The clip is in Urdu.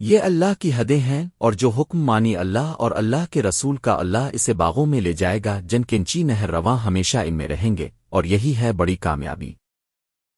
یہ اللہ کی حدیں ہیں اور جو حکم مانی اللہ اور اللہ کے رسول کا اللہ اسے باغوں میں لے جائے گا، جن کنچی نہر رواں ہمیشہ ان میں رہیں گے، اور یہی ہے بڑی کامیابی۔